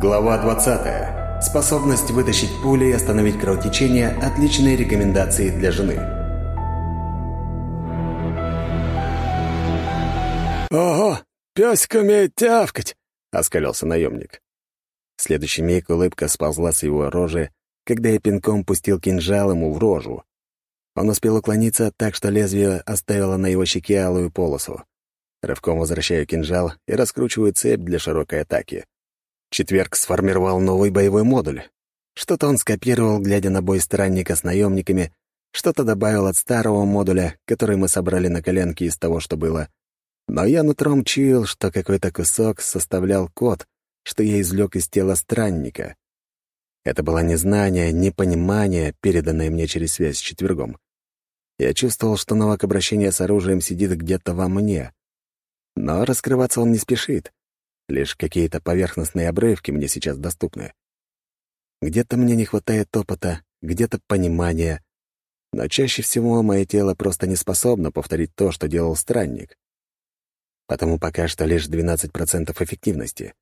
Глава 20. Способность вытащить пули и остановить кровотечение – отличные рекомендации для жены. «Ого, песик умеет тявкать!» — оскалился наемник. В следующий миг улыбка сползла с его рожи, когда я пинком пустил кинжал ему в рожу. Он успел уклониться так, что лезвие оставило на его щеке алую полосу. Рывком возвращаю кинжал и раскручиваю цепь для широкой атаки. Четверг сформировал новый боевой модуль. Что-то он скопировал, глядя на бой странника с наемниками, что-то добавил от старого модуля, который мы собрали на коленке из того, что было. Но я нутром чуял, что какой-то кусок составлял код, что я извлек из тела странника. Это было не знание, не понимание, переданное мне через связь с четвергом. Я чувствовал, что навык обращения с оружием сидит где-то во мне. Но раскрываться он не спешит. Лишь какие-то поверхностные обрывки мне сейчас доступны. Где-то мне не хватает опыта, где-то понимания, но чаще всего мое тело просто не способно повторить то, что делал странник. Потому пока что лишь 12% эффективности.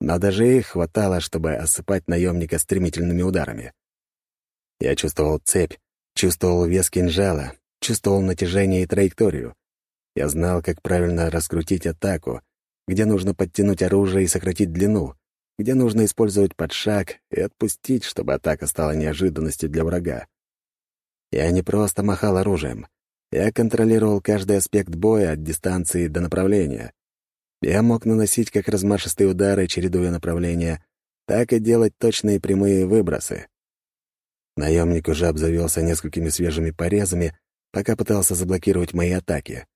Но даже их хватало, чтобы осыпать наемника стремительными ударами. Я чувствовал цепь, чувствовал вес кинжала, чувствовал натяжение и траекторию. Я знал, как правильно раскрутить атаку, где нужно подтянуть оружие и сократить длину, где нужно использовать подшаг и отпустить, чтобы атака стала неожиданностью для врага. Я не просто махал оружием. Я контролировал каждый аспект боя от дистанции до направления. Я мог наносить как размашистые удары, чередуя направления, так и делать точные прямые выбросы. Наемник уже обзавелся несколькими свежими порезами, пока пытался заблокировать мои атаки.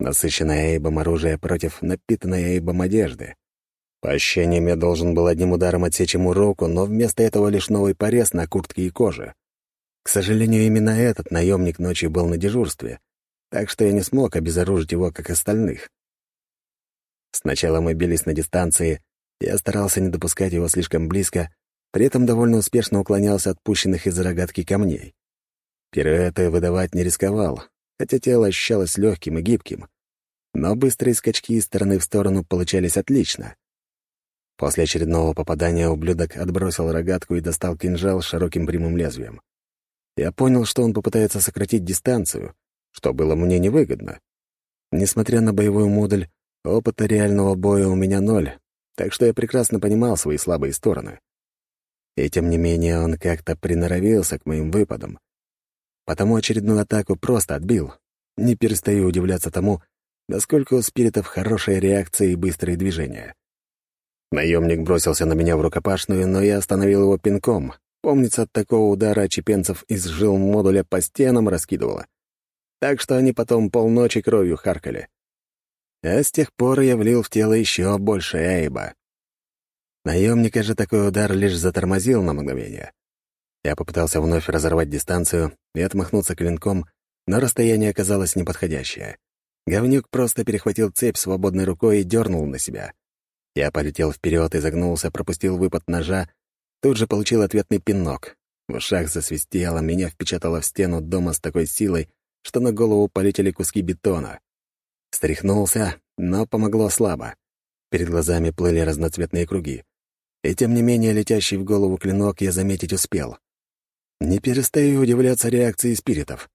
Насыщенное эйбом оружие против напитанной эйбом одежды. По ощущениям, я должен был одним ударом отсечь ему руку, но вместо этого лишь новый порез на куртке и коже. К сожалению, именно этот наемник ночью был на дежурстве, так что я не смог обезоружить его, как остальных. Сначала мы бились на дистанции, я старался не допускать его слишком близко, при этом довольно успешно уклонялся от пущенных из рогатки камней. Пируэты выдавать не рисковал, хотя тело ощущалось легким и гибким. Но быстрые скачки из стороны в сторону получались отлично. После очередного попадания ублюдок отбросил рогатку и достал кинжал с широким прямым лезвием. Я понял, что он попытается сократить дистанцию, что было мне невыгодно. Несмотря на боевой модуль, опыта реального боя у меня ноль, так что я прекрасно понимал свои слабые стороны. И тем не менее он как-то приноровился к моим выпадам, Потому очередную атаку просто отбил. Не перестаю удивляться тому, насколько у спиритов хорошая реакция и быстрые движения. Наемник бросился на меня в рукопашную, но я остановил его пинком. Помнится, от такого удара чепенцев из жил модуля по стенам раскидывало. Так что они потом полночи кровью харкали. А с тех пор я влил в тело еще больше эйба. Наемника же такой удар лишь затормозил на мгновение. Я попытался вновь разорвать дистанцию и отмахнуться клинком, но расстояние оказалось неподходящее. Говнюк просто перехватил цепь свободной рукой и дернул на себя. Я полетел вперед и загнулся, пропустил выпад ножа, тут же получил ответный пинок. В ушах засвистело, меня впечатало в стену дома с такой силой, что на голову полетели куски бетона. Стряхнулся, но помогло слабо. Перед глазами плыли разноцветные круги. И тем не менее летящий в голову клинок я заметить успел. Не перестаю удивляться реакции спиритов,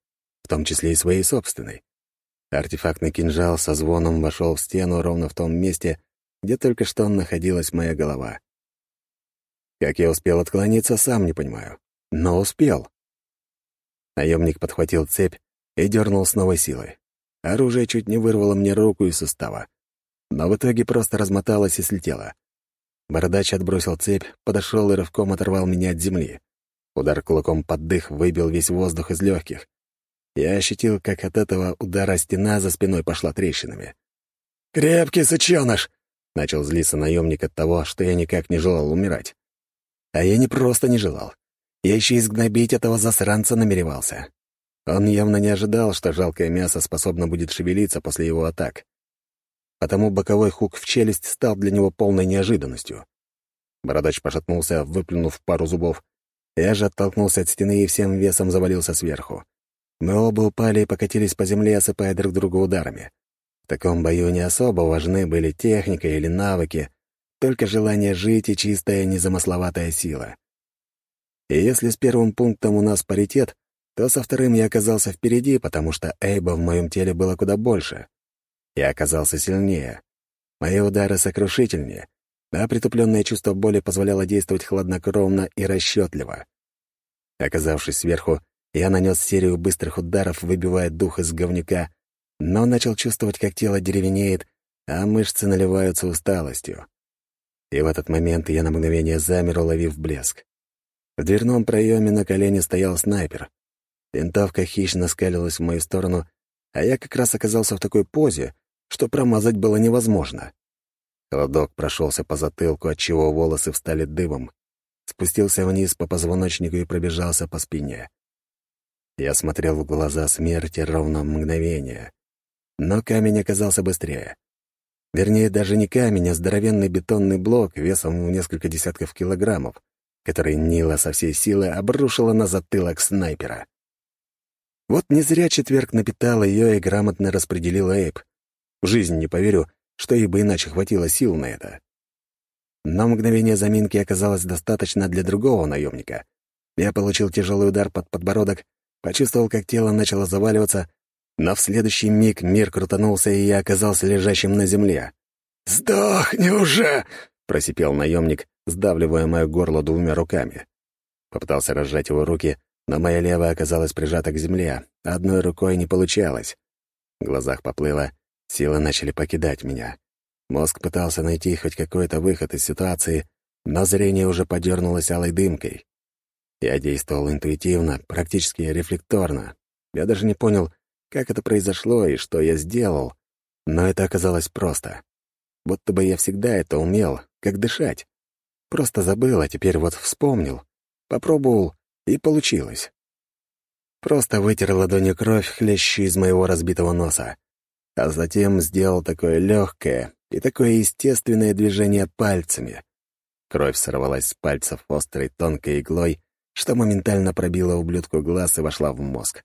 в том числе и своей собственной. Артефактный кинжал со звоном вошел в стену ровно в том месте, где только что находилась моя голова. Как я успел отклониться, сам не понимаю. Но успел. Наемник подхватил цепь и дернул с новой силой. Оружие чуть не вырвало мне руку из сустава, но в итоге просто размоталось и слетело. Бородач отбросил цепь, подошел и рывком оторвал меня от земли. Удар кулаком под дых выбил весь воздух из легких. Я ощутил, как от этого удара стена за спиной пошла трещинами. «Крепкий сычёныш!» — начал злиться наемник от того, что я никак не желал умирать. А я не просто не желал. Я еще изгнобить этого засранца намеревался. Он явно не ожидал, что жалкое мясо способно будет шевелиться после его атак. Потому боковой хук в челюсть стал для него полной неожиданностью. Бородач пошатнулся, выплюнув пару зубов, я же оттолкнулся от стены и всем весом завалился сверху. Мы оба упали и покатились по земле, осыпая друг друга ударами. В таком бою не особо важны были техника или навыки, только желание жить и чистая незамысловатая сила. И если с первым пунктом у нас паритет, то со вторым я оказался впереди, потому что Эйба в моем теле было куда больше. Я оказался сильнее. Мои удары сокрушительнее, а притупленное чувство боли позволяло действовать хладнокровно и расчетливо. Оказавшись сверху, я нанес серию быстрых ударов, выбивая дух из говнюка, но начал чувствовать, как тело деревенеет, а мышцы наливаются усталостью. И в этот момент я на мгновение замер, уловив блеск. В дверном проеме на колене стоял снайпер. Винтовка хищно скалилась в мою сторону, а я как раз оказался в такой позе, что промазать было невозможно. Холодок прошелся по затылку, отчего волосы встали дыбом, спустился вниз по позвоночнику и пробежался по спине. Я смотрел в глаза смерти ровно мгновение. Но камень оказался быстрее. Вернее, даже не камень, а здоровенный бетонный блок весом в несколько десятков килограммов, который Нила со всей силы обрушила на затылок снайпера. Вот не зря четверг напитал ее и грамотно распределил Эйб. В жизнь не поверю, что ей бы иначе хватило сил на это. Но мгновение заминки оказалось достаточно для другого наемника. Я получил тяжелый удар под подбородок, почувствовал, как тело начало заваливаться, но в следующий миг мир крутанулся, и я оказался лежащим на земле. «Сдохни уже!» — просипел наемник, сдавливая мое горло двумя руками. Попытался разжать его руки, но моя левая оказалась прижата к земле, одной рукой не получалось. В глазах поплыло, силы начали покидать меня. Мозг пытался найти хоть какой-то выход из ситуации, но зрение уже подернулось алой дымкой. Я действовал интуитивно, практически рефлекторно. Я даже не понял, как это произошло и что я сделал, но это оказалось просто. Будто бы я всегда это умел, как дышать. Просто забыл, а теперь вот вспомнил. Попробовал, и получилось. Просто вытер ладонью кровь, хлещущую из моего разбитого носа. А затем сделал такое легкое и такое естественное движение пальцами. Кровь сорвалась с пальцев острой тонкой иглой, что моментально пробило ублюдку глаз и вошла в мозг.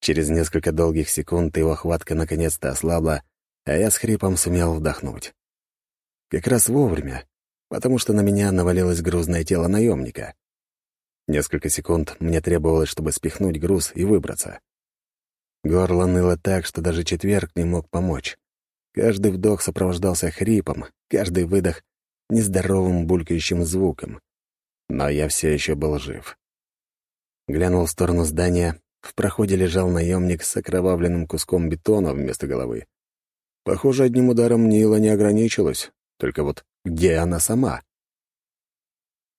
Через несколько долгих секунд его хватка наконец-то ослабла, а я с хрипом сумел вдохнуть. Как раз вовремя, потому что на меня навалилось грузное тело наемника. Несколько секунд мне требовалось, чтобы спихнуть груз и выбраться. Горло ныло так, что даже четверг не мог помочь. Каждый вдох сопровождался хрипом, каждый выдох — нездоровым булькающим звуком. Но я все еще был жив. Глянул в сторону здания, в проходе лежал наемник с окровавленным куском бетона вместо головы. Похоже, одним ударом Нила не ограничилась. Только вот где она сама?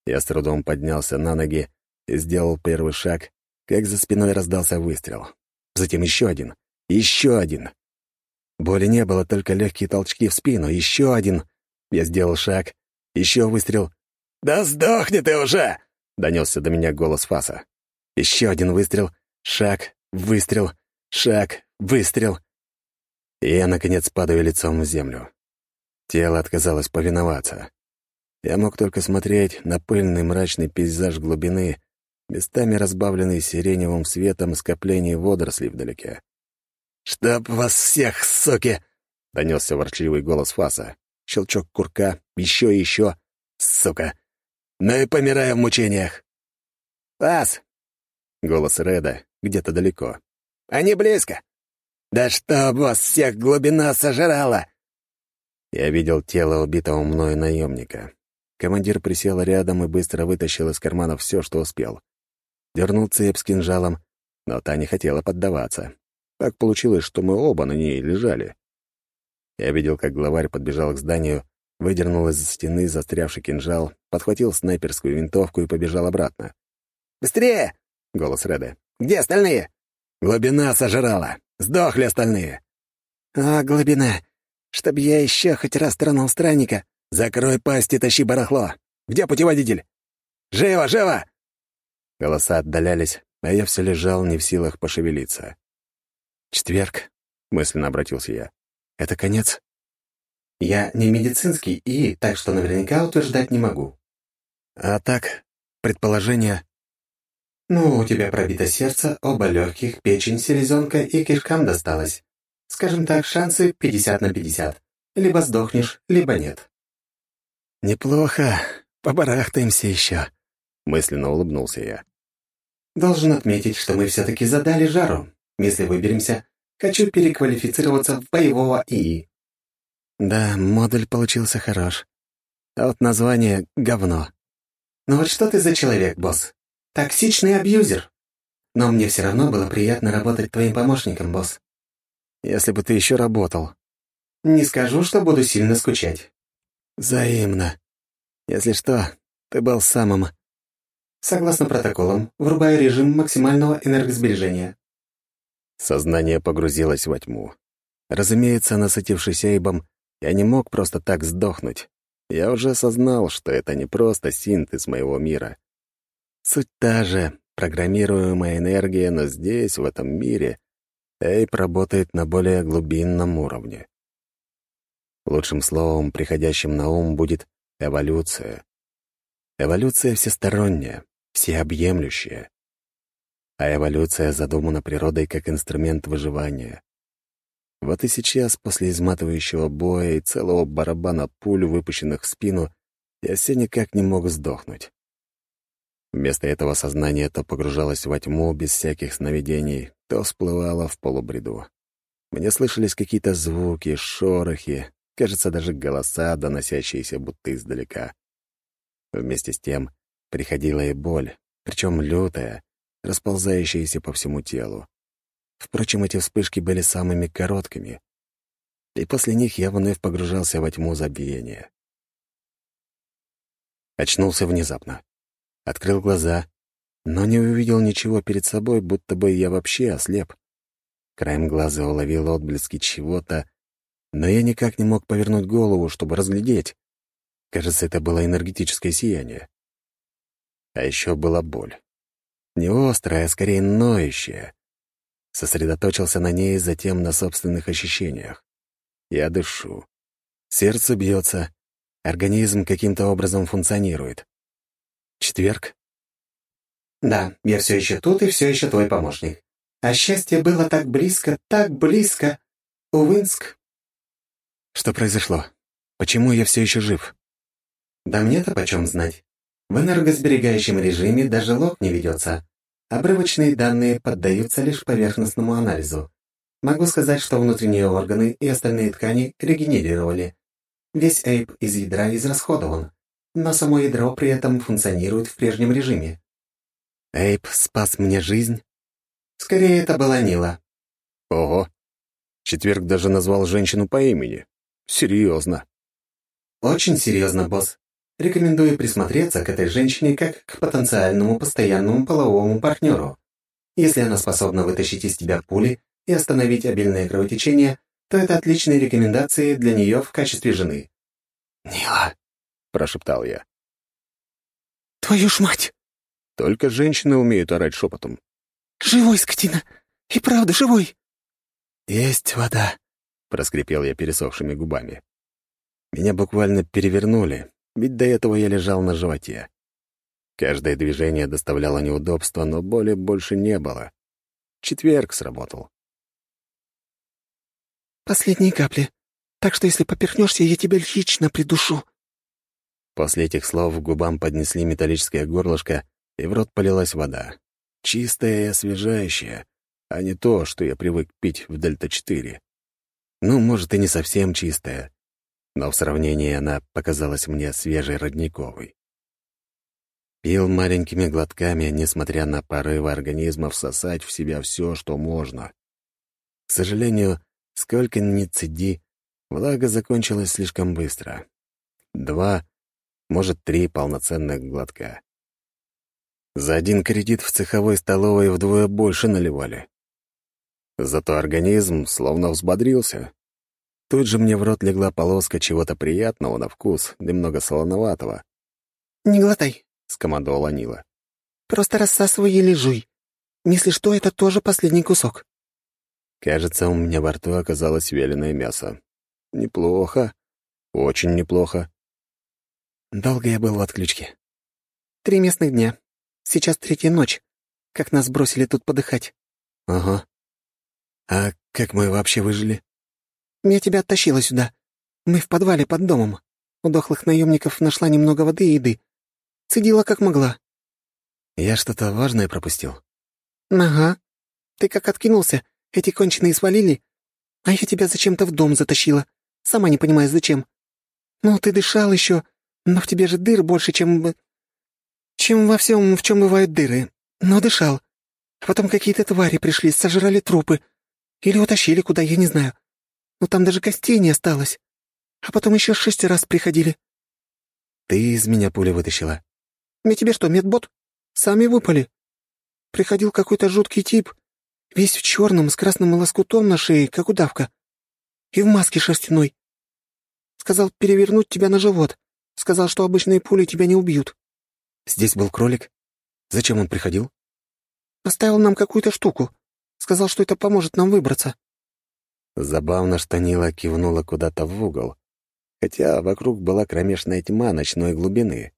Я с трудом поднялся на ноги и сделал первый шаг, как за спиной раздался выстрел. Затем еще один. Еще один. Боли не было, только легкие толчки в спину. Еще один. Я сделал шаг. Еще выстрел. «Да сдохни ты уже!» — донесся до меня голос Фаса. Еще один выстрел — Шаг, выстрел, шаг, выстрел. И я, наконец, падаю лицом в землю. Тело отказалось повиноваться. Я мог только смотреть на пыльный мрачный пейзаж глубины, местами разбавленный сиреневым светом скоплений водорослей вдалеке. «Чтоб вас всех, суки!» — донесся ворчливый голос Фаса. Щелчок курка, еще и еще. «Сука! Ну и помираю в мучениях!» «Фас!» — голос Реда, где-то далеко. «Они близко! Да что вас всех глубина сожрала!» Я видел тело убитого мною наемника. Командир присел рядом и быстро вытащил из кармана все, что успел. Дернул цепь с кинжалом, но та не хотела поддаваться. Так получилось, что мы оба на ней лежали. Я видел, как главарь подбежал к зданию, выдернул из стены застрявший кинжал, подхватил снайперскую винтовку и побежал обратно. «Быстрее!» — голос Реда. Где остальные?» «Глубина сожрала. Сдохли остальные». «А, глубина. Чтоб я еще хоть раз тронул странника». «Закрой пасть и тащи барахло. Где путеводитель?» «Живо, живо!» Голоса отдалялись, а я все лежал не в силах пошевелиться. «Четверг», — мысленно обратился я. «Это конец?» «Я не медицинский и, так что наверняка утверждать не могу». «А так, предположение...» «Ну, у тебя пробито сердце, оба легких, печень, селезенка и кишкам досталось. Скажем так, шансы 50 на 50. Либо сдохнешь, либо нет». «Неплохо. Побарахтаемся еще», — мысленно улыбнулся я. «Должен отметить, что мы все-таки задали жару. Если выберемся, хочу переквалифицироваться в боевого ИИ». «Да, модуль получился хорош. А вот название — говно». «Ну вот что ты за человек, босс? Токсичный абьюзер. Но мне все равно было приятно работать твоим помощником, босс». «Если бы ты еще работал». «Не скажу, что буду сильно скучать». «Взаимно. Если что, ты был самым...» «Согласно протоколам, врубаю режим максимального энергосбережения». Сознание погрузилось во тьму. Разумеется, насытившись Эйбом, я не мог просто так сдохнуть. Я уже осознал, что это не просто синтез моего мира. Суть та же, программируемая энергия, но здесь, в этом мире, Эйп работает на более глубинном уровне. Лучшим словом, приходящим на ум, будет эволюция. Эволюция всесторонняя, всеобъемлющая. А эволюция задумана природой как инструмент выживания. Вот и сейчас, после изматывающего боя и целого барабана пуль, выпущенных в спину, я все никак не мог сдохнуть. Вместо этого сознание то погружалось во тьму без всяких сновидений, то всплывало в полубреду. Мне слышались какие-то звуки, шорохи, кажется, даже голоса, доносящиеся будто издалека. Вместе с тем приходила и боль, причем лютая, расползающаяся по всему телу. Впрочем, эти вспышки были самыми короткими, и после них я вновь погружался во тьму забвения. Очнулся внезапно. Открыл глаза, но не увидел ничего перед собой, будто бы я вообще ослеп. Краем глаза уловил отблески чего-то, но я никак не мог повернуть голову, чтобы разглядеть. Кажется, это было энергетическое сияние. А еще была боль. Не острая, а скорее ноющая. Сосредоточился на ней, затем на собственных ощущениях. Я дышу. Сердце бьется. Организм каким-то образом функционирует. Четверг? Да, я все еще тут и все еще твой помощник. А счастье было так близко, так близко. Увынск, что произошло? Почему я все еще жив? Да мне-то почем знать. В энергосберегающем режиме даже лог не ведется. Обрывочные данные поддаются лишь поверхностному анализу. Могу сказать, что внутренние органы и остальные ткани регенерировали. Весь эйп из ядра израсходован, но само ядро при этом функционирует в прежнем режиме. Эйп спас мне жизнь? Скорее, это была Нила. Ого. Четверг даже назвал женщину по имени. Серьезно. Очень серьезно, босс. Рекомендую присмотреться к этой женщине как к потенциальному постоянному половому партнеру. Если она способна вытащить из тебя пули и остановить обильное кровотечение, то это отличные рекомендации для нее в качестве жены. «Нила», — прошептал я. «Твою ж мать!» Только женщины умеют орать шепотом. «Живой, скотина! И правда живой!» «Есть вода», проскрипел я пересохшими губами. Меня буквально перевернули, ведь до этого я лежал на животе. Каждое движение доставляло неудобства, но боли больше не было. Четверг сработал. «Последние капли. Так что если поперхнешься, я тебя лично придушу». После этих слов к губам поднесли металлическое горлышко, и в рот полилась вода. Чистая и освежающая, а не то, что я привык пить в Дельта-4. Ну, может, и не совсем чистая, но в сравнении она показалась мне свежей родниковой. Пил маленькими глотками, несмотря на порывы организма всосать в себя все, что можно. К сожалению, сколько ни цеди, влага закончилась слишком быстро. Два, может, три полноценных глотка. За один кредит в цеховой столовой вдвое больше наливали. Зато организм словно взбодрился. Тут же мне в рот легла полоска чего-то приятного на вкус, немного солоноватого. «Не глотай», — скомандовала Нила. «Просто рассасывай или жуй. Если что, это тоже последний кусок». Кажется, у меня во рту оказалось вяленое мясо. Неплохо. Очень неплохо. Долго я был в отключке. Три местных дня. Сейчас третья ночь. Как нас бросили тут подыхать. Ага. А как мы вообще выжили? Я тебя оттащила сюда. Мы в подвале под домом. У дохлых наемников нашла немного воды и еды. Цедила как могла». «Я что-то важное пропустил?» «Ага. Ты как откинулся, эти конченые свалили, а я тебя зачем-то в дом затащила. Сама не понимаю, зачем. Ну, ты дышал еще, но в тебе же дыр больше, чем... чем во всем, в чем бывают дыры. Но дышал. А потом какие-то твари пришли, сожрали трупы. Или утащили куда, я не знаю. Но там даже костей не осталось. А потом еще шесть раз приходили. Ты из меня пули вытащила. Я тебе что, медбот? Сами выпали. Приходил какой-то жуткий тип, весь в черном, с красным лоскутом на шее, как удавка. И в маске шерстяной. Сказал перевернуть тебя на живот. Сказал, что обычные пули тебя не убьют. Здесь был кролик? Зачем он приходил? Оставил нам какую-то штуку. Сказал, что это поможет нам выбраться. Забавно, что Нила кивнула куда-то в угол, хотя вокруг была кромешная тьма ночной глубины.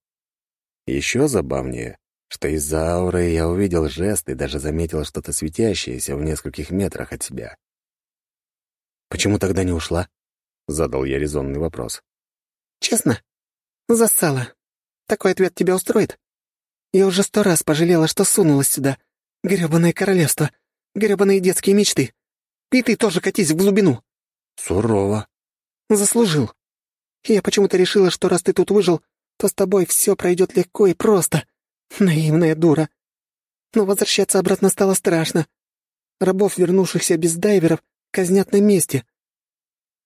Еще забавнее, что из-за ауры я увидел жест и даже заметил что-то светящееся в нескольких метрах от себя. «Почему тогда не ушла?» — задал я резонный вопрос. «Честно? Зассала. Такой ответ тебя устроит? Я уже сто раз пожалела, что сунулась сюда. Грёбаное королевство. Грёбаные детские мечты. И ты тоже катись в глубину». «Сурово». «Заслужил. я почему-то решила, что раз ты тут выжил, то с тобой все пройдет легко и просто. Наивная дура. Но возвращаться обратно стало страшно. Рабов, вернувшихся без дайверов, казнят на месте.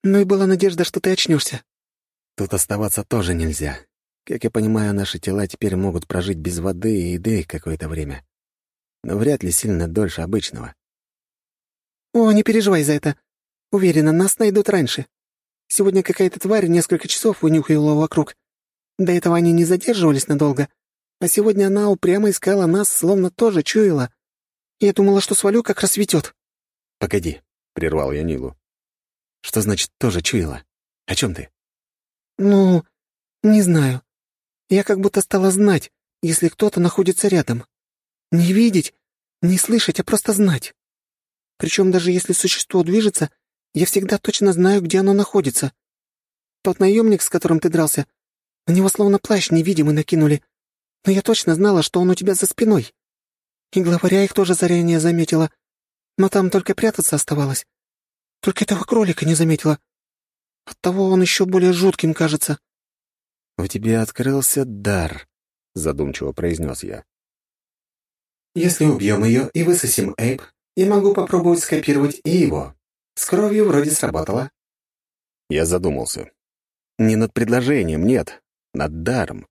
Ну и была надежда, что ты очнешься. Тут оставаться тоже нельзя. Как я понимаю, наши тела теперь могут прожить без воды и еды какое-то время. Но вряд ли сильно дольше обычного. О, не переживай за это. Уверена, нас найдут раньше. Сегодня какая-то тварь несколько часов вынюхивала вокруг. До этого они не задерживались надолго, а сегодня она упрямо искала нас, словно тоже чуяла. Я думала, что свалю, как рассветет. «Погоди», — прервал я Нилу. «Что значит «тоже чуяла»? О чем ты?» «Ну, не знаю. Я как будто стала знать, если кто-то находится рядом. Не видеть, не слышать, а просто знать. Причем даже если существо движется, я всегда точно знаю, где оно находится. Тот наемник, с которым ты дрался, на него словно плащ невидимый накинули, но я точно знала, что он у тебя за спиной. И главаря их тоже заранее заметила, но там только прятаться оставалось. Только этого кролика не заметила. Оттого он еще более жутким кажется». «У тебя открылся дар», — задумчиво произнес я. «Если убьем ее и высосим Эйп, я могу попробовать скопировать и его. С кровью вроде сработало». Я задумался. Не над предложением, нет, над даром.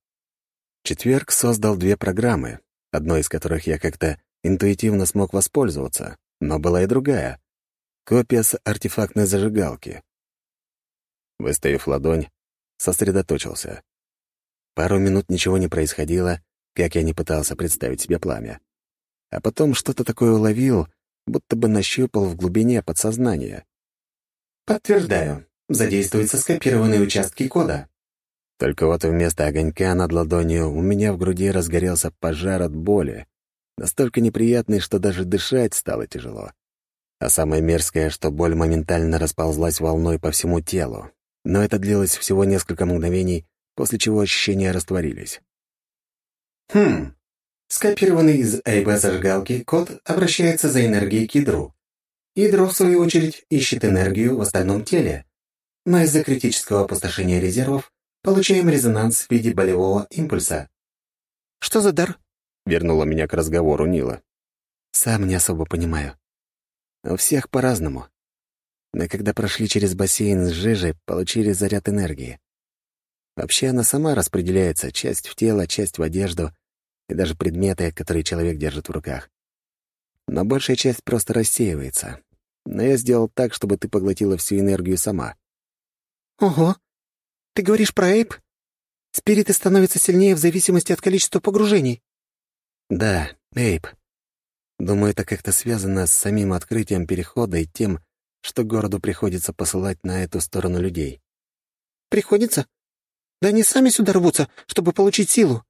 Четверг создал две программы, одной из которых я как-то интуитивно смог воспользоваться, но была и другая — копия с артефактной зажигалки. Выставив ладонь, сосредоточился. Пару минут ничего не происходило, как я не пытался представить себе пламя. А потом что-то такое уловил, будто бы нащупал в глубине подсознания. «Подтверждаю. Задействуются скопированные участки кода. Только вот вместо огонька над ладонью у меня в груди разгорелся пожар от боли, настолько неприятный, что даже дышать стало тяжело. А самое мерзкое, что боль моментально расползлась волной по всему телу. Но это длилось всего несколько мгновений, после чего ощущения растворились. Хм. Скопированный из АИБ зажигалки код обращается за энергией к ядру. Ядро, в свою очередь, ищет энергию в остальном теле. Но из-за критического опустошения резервов Получаем резонанс в виде болевого импульса. «Что за дар?» — вернула меня к разговору Нила. «Сам не особо понимаю. У всех по-разному. Но когда прошли через бассейн с жижей, получили заряд энергии. Вообще она сама распределяется, часть в тело, часть в одежду и даже предметы, которые человек держит в руках. Но большая часть просто рассеивается. Но я сделал так, чтобы ты поглотила всю энергию сама. «Ого! Ты говоришь про Эйп? Спириты становятся сильнее в зависимости от количества погружений. Да, Эйп. Думаю, это как-то связано с самим открытием перехода и тем, что городу приходится посылать на эту сторону людей. Приходится? Да они сами сюда рвутся, чтобы получить силу.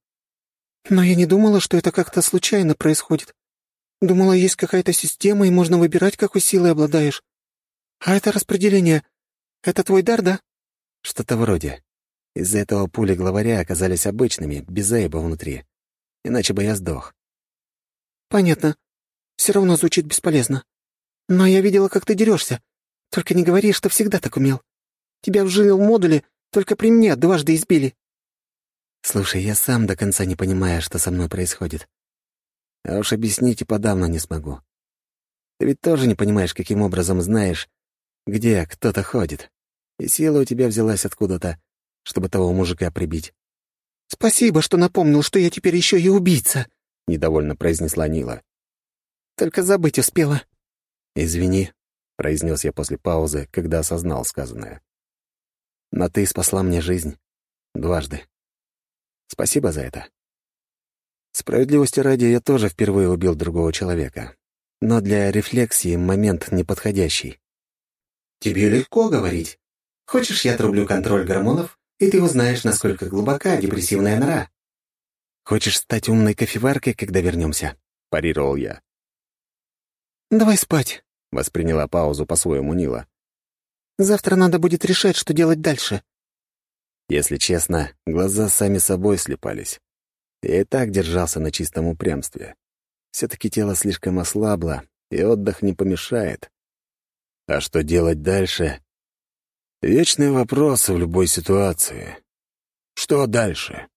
Но я не думала, что это как-то случайно происходит. Думала, есть какая-то система, и можно выбирать, какой силой обладаешь. А это распределение — это твой дар, да? Что-то вроде. Из-за этого пули главаря оказались обычными, без эйба внутри. Иначе бы я сдох. «Понятно. Все равно звучит бесполезно. Но я видела, как ты дерешься. Только не говори, что всегда так умел. Тебя в жилил модуле, только при мне дважды избили». «Слушай, я сам до конца не понимаю, что со мной происходит. А уж объяснить и подавно не смогу. Ты ведь тоже не понимаешь, каким образом знаешь, где кто-то ходит. И сила у тебя взялась откуда-то, чтобы того мужика прибить. «Спасибо, что напомнил, что я теперь еще и убийца», — недовольно произнесла Нила. «Только забыть успела». «Извини», — произнес я после паузы, когда осознал сказанное. «Но ты спасла мне жизнь. Дважды. Спасибо за это. Справедливости ради, я тоже впервые убил другого человека. Но для рефлексии момент неподходящий. «Тебе легко говорить. Хочешь, я отрублю контроль гормонов, и ты узнаешь, насколько глубока депрессивная нора?» «Хочешь стать умной кофеваркой, когда вернемся?» — парировал я. «Давай спать», — восприняла паузу по-своему Нила. «Завтра надо будет решать, что делать дальше». Если честно, глаза сами собой слепались. Я и так держался на чистом упрямстве. Все-таки тело слишком ослабло, и отдых не помешает. А что делать дальше? Вечный вопрос в любой ситуации. Что дальше?